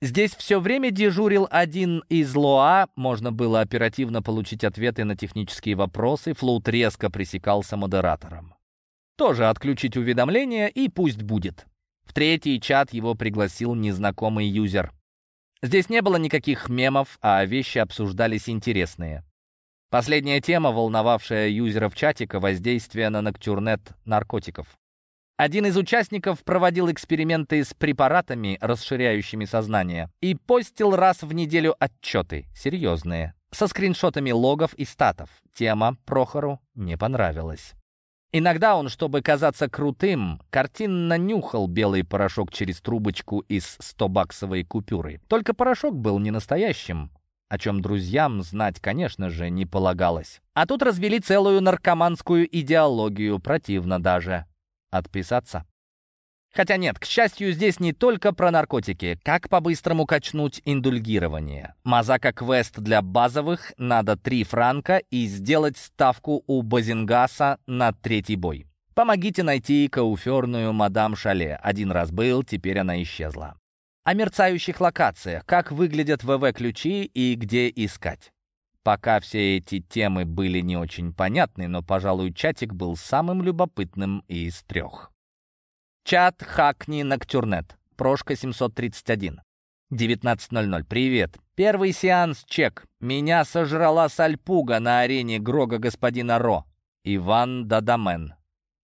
Здесь все время дежурил один из ЛОА, можно было оперативно получить ответы на технические вопросы, Флут резко пресекался модератором. Тоже отключить уведомления и пусть будет. В третий чат его пригласил незнакомый юзер. Здесь не было никаких мемов, а вещи обсуждались интересные. Последняя тема, волновавшая юзеров чатика, воздействие на ноктюрнет наркотиков. Один из участников проводил эксперименты с препаратами, расширяющими сознание, и постил раз в неделю отчеты, серьезные, со скриншотами логов и статов. Тема Прохору не понравилась. Иногда он, чтобы казаться крутым, картинно нюхал белый порошок через трубочку из 100-баксовой купюры. Только порошок был не настоящим, о чем друзьям знать, конечно же, не полагалось. А тут развели целую наркоманскую идеологию, противно даже. Отписаться? Хотя нет, к счастью, здесь не только про наркотики. Как по-быстрому качнуть индульгирование? Мазака квест для базовых, надо 3 франка и сделать ставку у Базингаса на третий бой. Помогите найти кауферную мадам Шале. Один раз был, теперь она исчезла о мерцающих локациях, как выглядят ВВ-ключи и где искать. Пока все эти темы были не очень понятны, но, пожалуй, чатик был самым любопытным из трех. Чат Хакни Ноктюрнет. Прошка 731. 19.00. Привет. Первый сеанс чек. Меня сожрала сальпуга на арене Грога господина Ро. Иван Дадамен.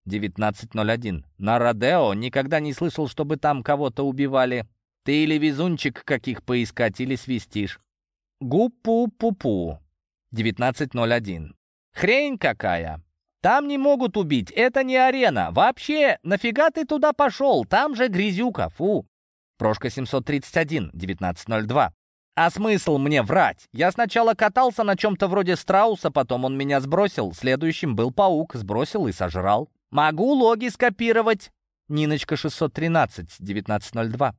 19.01. На Родео никогда не слышал, чтобы там кого-то убивали. Ты или везунчик каких поискать, или свистишь. Гу-пу-пу-пу. 19.01. Хрень какая. Там не могут убить, это не арена. Вообще, нафига ты туда пошел? Там же грязюка, фу. Прошка 731, 19.02. А смысл мне врать? Я сначала катался на чем-то вроде страуса, потом он меня сбросил. Следующим был паук, сбросил и сожрал. Могу логи скопировать. Ниночка 613, 19.02.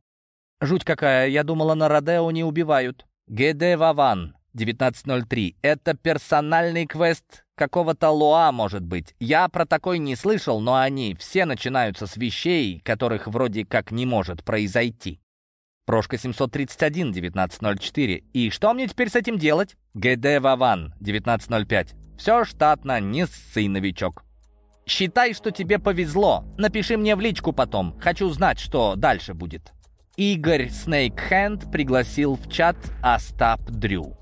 Жуть какая, я думала, на Родео не убивают. ГД Ваван, 1903. Это персональный квест какого-то Луа, может быть. Я про такой не слышал, но они все начинаются с вещей, которых вроде как не может произойти. Прошка 731, 1904. И что мне теперь с этим делать? ГД Ваван, 1905. Все штатно, не ссы, новичок. Считай, что тебе повезло. Напиши мне в личку потом. Хочу знать, что дальше будет. Игорь Снейкхенд пригласил в чат Остап Дрю.